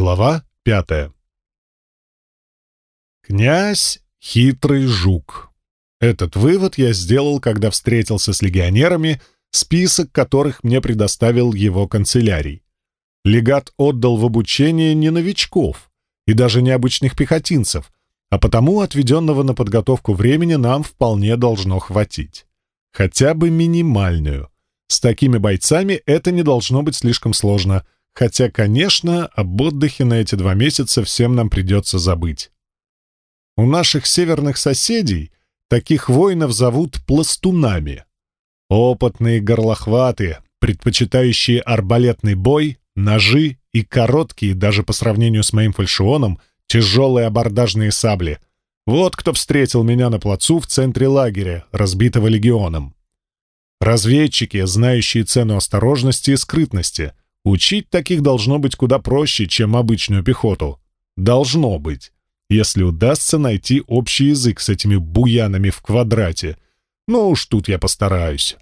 Глава пятая. Князь — хитрый жук. Этот вывод я сделал, когда встретился с легионерами, список которых мне предоставил его канцелярий. Легат отдал в обучение не новичков и даже не обычных пехотинцев, а потому отведенного на подготовку времени нам вполне должно хватить. Хотя бы минимальную. С такими бойцами это не должно быть слишком сложно — Хотя, конечно, об отдыхе на эти два месяца всем нам придется забыть. У наших северных соседей таких воинов зовут пластунами. Опытные горлохваты, предпочитающие арбалетный бой, ножи и короткие, даже по сравнению с моим фальшионом, тяжелые абордажные сабли. Вот кто встретил меня на плацу в центре лагеря, разбитого легионом. Разведчики, знающие цену осторожности и скрытности — Учить таких должно быть куда проще, чем обычную пехоту. Должно быть, если удастся найти общий язык с этими буянами в квадрате. Но уж тут я постараюсь.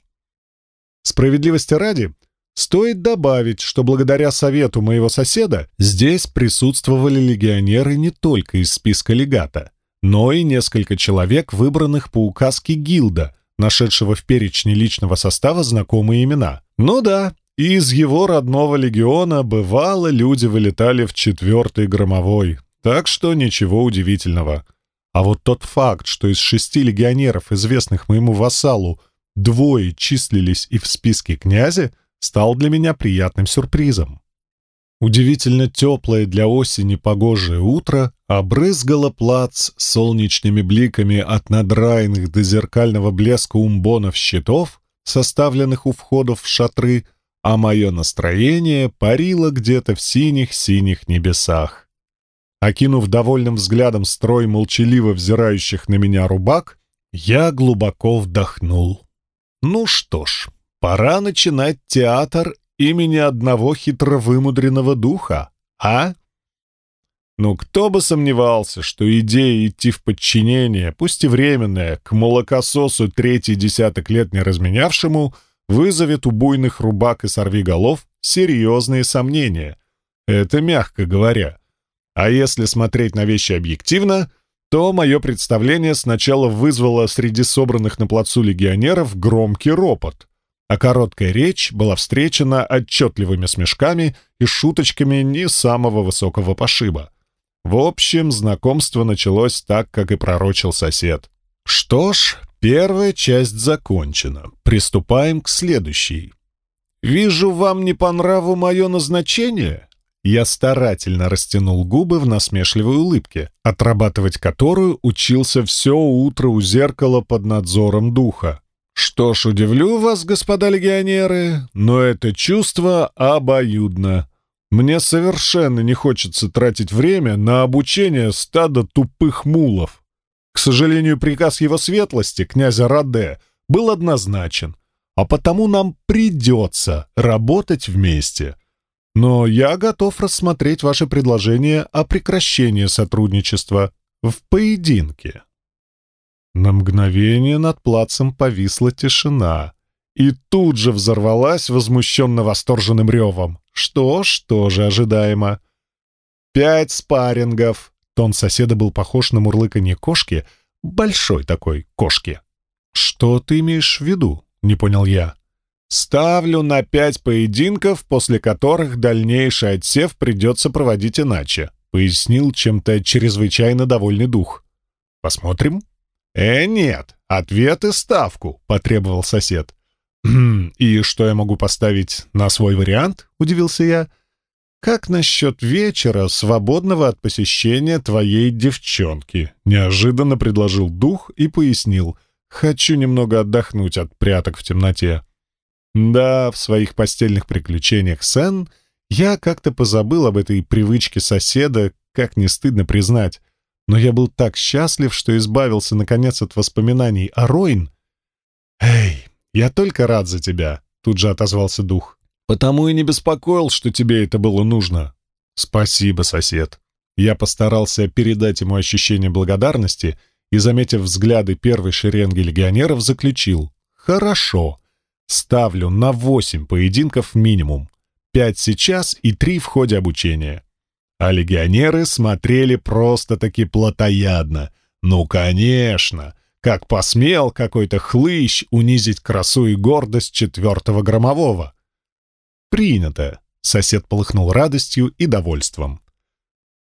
Справедливости ради, стоит добавить, что благодаря совету моего соседа здесь присутствовали легионеры не только из списка легата, но и несколько человек, выбранных по указке гилда, нашедшего в перечне личного состава знакомые имена. Ну да, из его родного легиона бывало люди вылетали в четвертый громовой, так что ничего удивительного. А вот тот факт, что из шести легионеров, известных моему вассалу, двое числились и в списке князя, стал для меня приятным сюрпризом. Удивительно теплое для осени погожее утро обрызгало плац солнечными бликами от надраенных до зеркального блеска умбонов щитов, составленных у входов в шатры, а мое настроение парило где-то в синих-синих небесах. Окинув довольным взглядом строй молчаливо взирающих на меня рубак, я глубоко вдохнул. Ну что ж, пора начинать театр имени одного хитровымудренного духа, а? Ну, кто бы сомневался, что идея идти в подчинение, пусть и временное, к молокососу третий десяток лет не разменявшему — вызовет у буйных рубак и сорвиголов серьезные сомнения. Это мягко говоря. А если смотреть на вещи объективно, то мое представление сначала вызвало среди собранных на плацу легионеров громкий ропот, а короткая речь была встречена отчетливыми смешками и шуточками не самого высокого пошиба. В общем, знакомство началось так, как и пророчил сосед. Что ж, Первая часть закончена. Приступаем к следующей. «Вижу, вам не по нраву мое назначение?» Я старательно растянул губы в насмешливой улыбке, отрабатывать которую учился все утро у зеркала под надзором духа. «Что ж, удивлю вас, господа легионеры, но это чувство обоюдно. Мне совершенно не хочется тратить время на обучение стада тупых мулов. К сожалению, приказ его светлости, князя Раде, был однозначен, а потому нам придется работать вместе. Но я готов рассмотреть ваше предложение о прекращении сотрудничества в поединке. На мгновение над плацем повисла тишина, и тут же взорвалась возмущенно восторженным ревом. Что ж, тоже ожидаемо. Пять спаррингов, Тон соседа был похож на мурлыканье кошки, большой такой кошки. «Что ты имеешь в виду?» — не понял я. «Ставлю на пять поединков, после которых дальнейший отсев придется проводить иначе», — пояснил чем-то чрезвычайно довольный дух. «Посмотрим?» «Э, нет, ответ и ставку», — потребовал сосед. «Хм, «И что я могу поставить на свой вариант?» — удивился я. «Как насчет вечера, свободного от посещения твоей девчонки?» Неожиданно предложил дух и пояснил. «Хочу немного отдохнуть от пряток в темноте». Да, в своих постельных приключениях Сен я как-то позабыл об этой привычке соседа, как не стыдно признать. Но я был так счастлив, что избавился, наконец, от воспоминаний о Ройн. «Эй, я только рад за тебя», — тут же отозвался дух. Потому и не беспокоил, что тебе это было нужно. Спасибо, сосед. Я постарался передать ему ощущение благодарности и, заметив взгляды первой шеренги легионеров, заключил. Хорошо. Ставлю на восемь поединков минимум. Пять сейчас и три в ходе обучения. А легионеры смотрели просто-таки плотоядно. Ну, конечно! Как посмел какой-то хлыщ унизить красу и гордость четвертого громового? «Принято!» — сосед полыхнул радостью и довольством.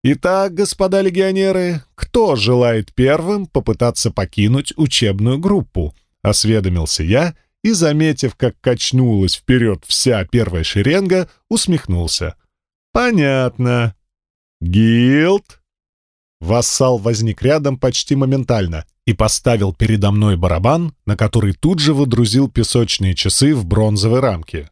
«Итак, господа легионеры, кто желает первым попытаться покинуть учебную группу?» — осведомился я и, заметив, как качнулась вперед вся первая шеренга, усмехнулся. «Понятно. Гилд?» Вассал возник рядом почти моментально и поставил передо мной барабан, на который тут же выдрузил песочные часы в бронзовой рамке.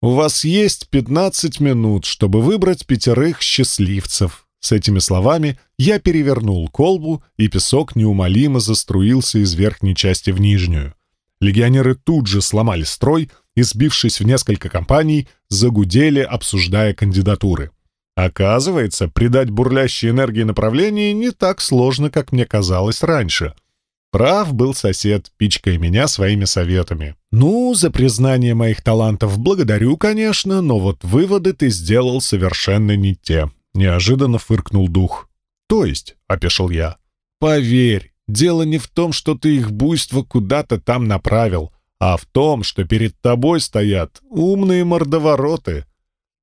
«У вас есть пятнадцать минут, чтобы выбрать пятерых счастливцев». С этими словами я перевернул колбу, и песок неумолимо заструился из верхней части в нижнюю. Легионеры тут же сломали строй и, сбившись в несколько компаний, загудели, обсуждая кандидатуры. Оказывается, придать бурлящей энергии направление не так сложно, как мне казалось раньше — Прав был сосед, пичкая меня своими советами. «Ну, за признание моих талантов благодарю, конечно, но вот выводы ты сделал совершенно не те», — неожиданно фыркнул дух. «То есть?» — опешил я. «Поверь, дело не в том, что ты их буйство куда-то там направил, а в том, что перед тобой стоят умные мордовороты».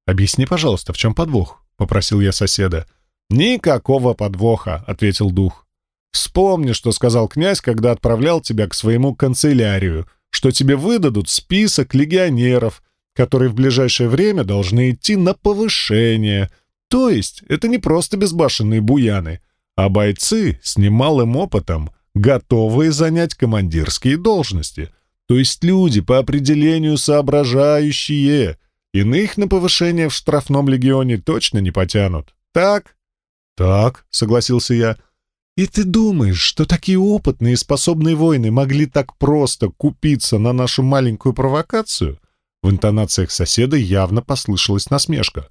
«Объясни, пожалуйста, в чем подвох?» — попросил я соседа. «Никакого подвоха», — ответил дух. Вспомни, что сказал князь, когда отправлял тебя к своему канцелярию, что тебе выдадут список легионеров, которые в ближайшее время должны идти на повышение. То есть это не просто безбашенные буяны, а бойцы с немалым опытом, готовые занять командирские должности. То есть люди по определению соображающие. Иных на повышение в штрафном легионе точно не потянут. Так? Так, согласился я. И ты думаешь, что такие опытные и способные воины могли так просто купиться на нашу маленькую провокацию? В интонациях соседа явно послышалась насмешка.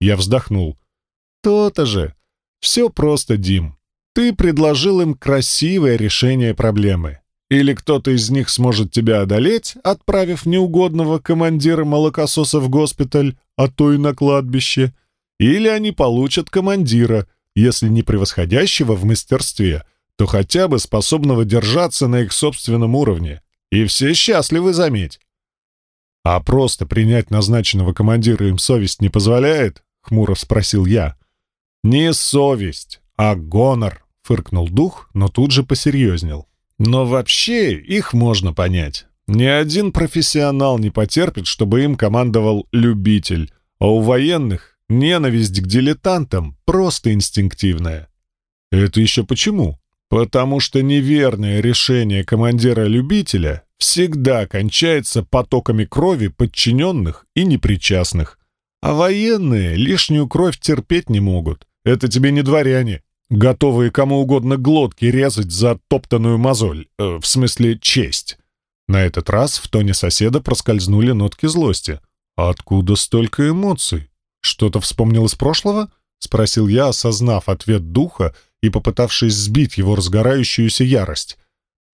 Я вздохнул. То-то же. Все просто, Дим. Ты предложил им красивое решение проблемы. Или кто-то из них сможет тебя одолеть, отправив неугодного командира молокососа в госпиталь, а то и на кладбище. Или они получат командира — если не превосходящего в мастерстве, то хотя бы способного держаться на их собственном уровне. И все счастливы, заметь. «А просто принять назначенного командира им совесть не позволяет?» — хмуро спросил я. «Не совесть, а гонор», — фыркнул дух, но тут же посерьезнел. «Но вообще их можно понять. Ни один профессионал не потерпит, чтобы им командовал любитель, а у военных Ненависть к дилетантам просто инстинктивная. Это еще почему? Потому что неверное решение командира-любителя всегда кончается потоками крови подчиненных и непричастных. А военные лишнюю кровь терпеть не могут. Это тебе не дворяне, готовые кому угодно глотки резать за топтанную мозоль, э, в смысле честь. На этот раз в тоне соседа проскользнули нотки злости. Откуда столько эмоций? «Что-то вспомнил из прошлого?» — спросил я, осознав ответ духа и попытавшись сбить его разгорающуюся ярость.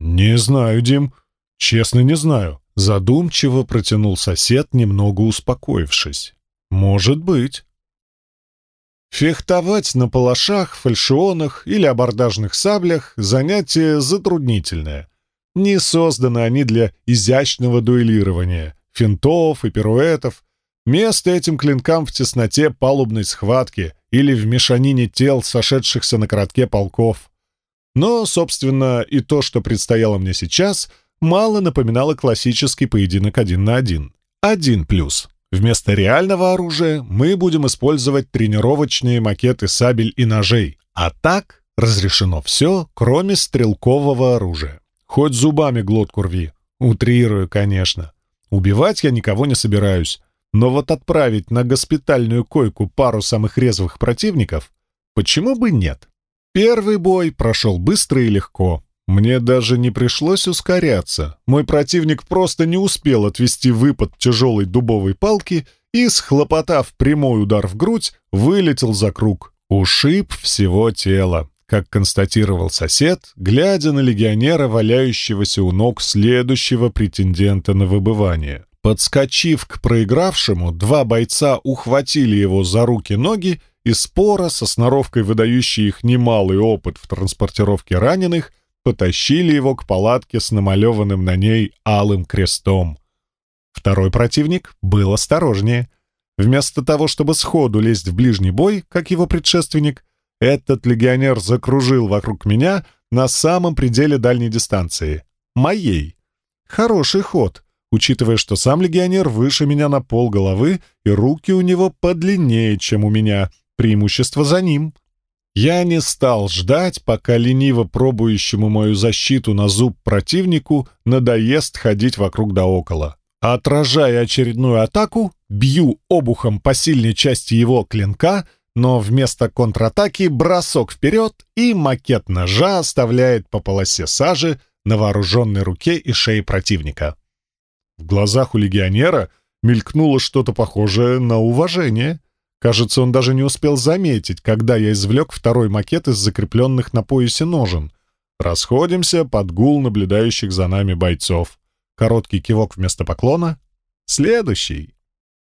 «Не знаю, Дим. Честно, не знаю». Задумчиво протянул сосед, немного успокоившись. «Может быть». Фехтовать на палашах, фальшионах или абордажных саблях — занятие затруднительное. Не созданы они для изящного дуэлирования, финтов и пируэтов, Место этим клинкам в тесноте палубной схватки или в мешанине тел, сошедшихся на коротке полков. Но, собственно, и то, что предстояло мне сейчас, мало напоминало классический поединок один на один. Один плюс. Вместо реального оружия мы будем использовать тренировочные макеты сабель и ножей. А так разрешено все, кроме стрелкового оружия. Хоть зубами глотку рви. Утрирую, конечно. Убивать я никого не собираюсь. Но вот отправить на госпитальную койку пару самых резвых противников, почему бы нет? Первый бой прошел быстро и легко. Мне даже не пришлось ускоряться. Мой противник просто не успел отвести выпад тяжелой дубовой палки и, схлопотав прямой удар в грудь, вылетел за круг. Ушиб всего тела, как констатировал сосед, глядя на легионера, валяющегося у ног следующего претендента на выбывание. Подскочив к проигравшему, два бойца ухватили его за руки-ноги и спора, со сноровкой выдающей их немалый опыт в транспортировке раненых, потащили его к палатке с намалеванным на ней алым крестом. Второй противник был осторожнее. Вместо того, чтобы сходу лезть в ближний бой, как его предшественник, этот легионер закружил вокруг меня на самом пределе дальней дистанции. Моей. Хороший ход, учитывая, что сам легионер выше меня на пол головы и руки у него подлиннее, чем у меня. Преимущество за ним. Я не стал ждать, пока лениво пробующему мою защиту на зуб противнику надоест ходить вокруг да около. Отражая очередную атаку, бью обухом по сильной части его клинка, но вместо контратаки бросок вперед и макет ножа оставляет по полосе сажи на вооруженной руке и шее противника. В глазах у легионера мелькнуло что-то похожее на уважение. Кажется, он даже не успел заметить, когда я извлек второй макет из закрепленных на поясе ножен. Расходимся под гул наблюдающих за нами бойцов. Короткий кивок вместо поклона. Следующий.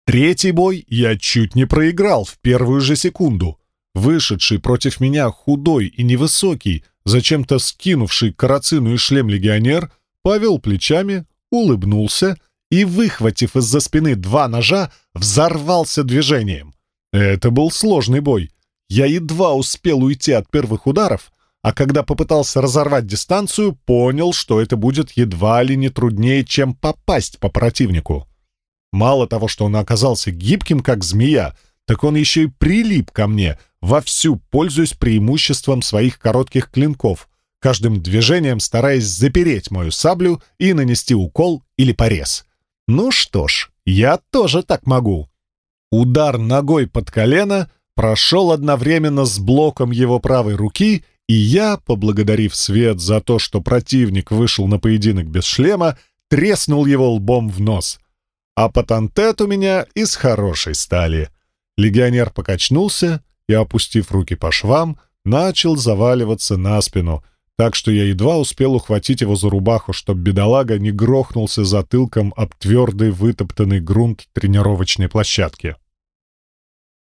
Третий бой я чуть не проиграл в первую же секунду. Вышедший против меня худой и невысокий, зачем-то скинувший карацину и шлем легионер, повел плечами, улыбнулся и, выхватив из-за спины два ножа, взорвался движением. Это был сложный бой. Я едва успел уйти от первых ударов, а когда попытался разорвать дистанцию, понял, что это будет едва ли не труднее, чем попасть по противнику. Мало того, что он оказался гибким, как змея, так он еще и прилип ко мне, вовсю пользуясь преимуществом своих коротких клинков, каждым движением стараясь запереть мою саблю и нанести укол или порез. Ну что ж, я тоже так могу. Удар ногой под колено прошел одновременно с блоком его правой руки, и я, поблагодарив свет за то, что противник вышел на поединок без шлема, треснул его лбом в нос. А патантет у меня из хорошей стали. Легионер покачнулся и, опустив руки по швам, начал заваливаться на спину — так что я едва успел ухватить его за рубаху, чтобы бедолага не грохнулся затылком об твердый вытоптанный грунт тренировочной площадки.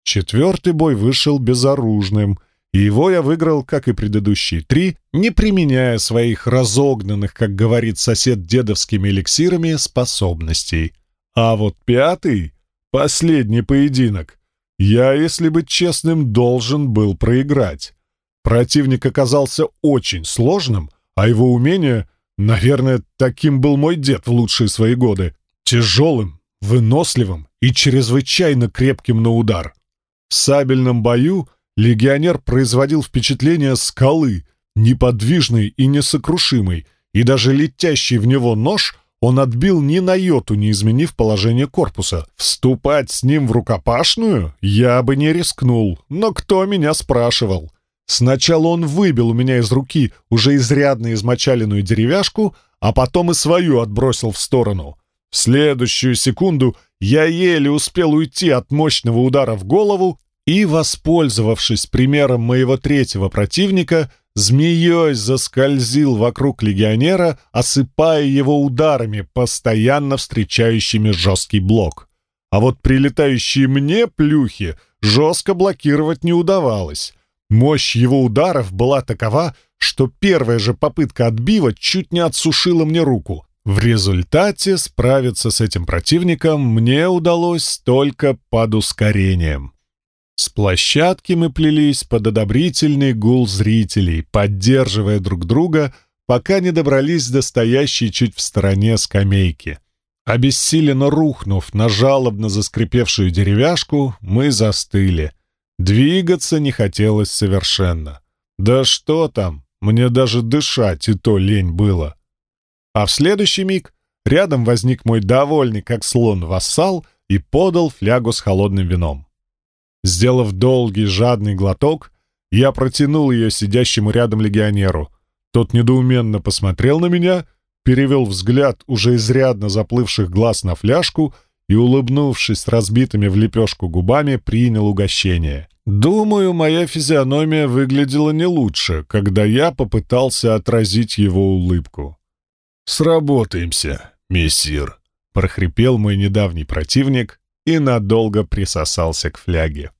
Четвертый бой вышел безоружным, и его я выиграл, как и предыдущие три, не применяя своих разогнанных, как говорит сосед дедовскими эликсирами, способностей. А вот пятый, последний поединок, я, если быть честным, должен был проиграть. Противник оказался очень сложным, а его умение, наверное, таким был мой дед в лучшие свои годы. Тяжелым, выносливым и чрезвычайно крепким на удар. В сабельном бою легионер производил впечатление скалы, неподвижный и несокрушимый, и даже летящий в него нож он отбил ни на йоту, не изменив положение корпуса. Вступать с ним в рукопашную я бы не рискнул, но кто меня спрашивал? Сначала он выбил у меня из руки уже изрядно измочаленную деревяшку, а потом и свою отбросил в сторону. В следующую секунду я еле успел уйти от мощного удара в голову и, воспользовавшись примером моего третьего противника, змеей заскользил вокруг легионера, осыпая его ударами, постоянно встречающими жесткий блок. А вот прилетающие мне плюхи жестко блокировать не удавалось. Мощь его ударов была такова, что первая же попытка отбива чуть не отсушила мне руку. В результате справиться с этим противником мне удалось только под ускорением. С площадки мы плелись под одобрительный гул зрителей, поддерживая друг друга, пока не добрались до стоящей чуть в стороне скамейки. Обессиленно рухнув на жалобно заскрипевшую деревяшку, мы застыли — Двигаться не хотелось совершенно. Да что там, мне даже дышать и то лень было. А в следующий миг рядом возник мой довольный, как слон, вассал и подал флягу с холодным вином. Сделав долгий жадный глоток, я протянул ее сидящему рядом легионеру. Тот недоуменно посмотрел на меня, перевел взгляд уже изрядно заплывших глаз на фляжку и, улыбнувшись разбитыми в лепешку губами, принял угощение. Думаю, моя физиономия выглядела не лучше, когда я попытался отразить его улыбку. «Сработаемся, мессир», — прохрипел мой недавний противник и надолго присосался к фляге.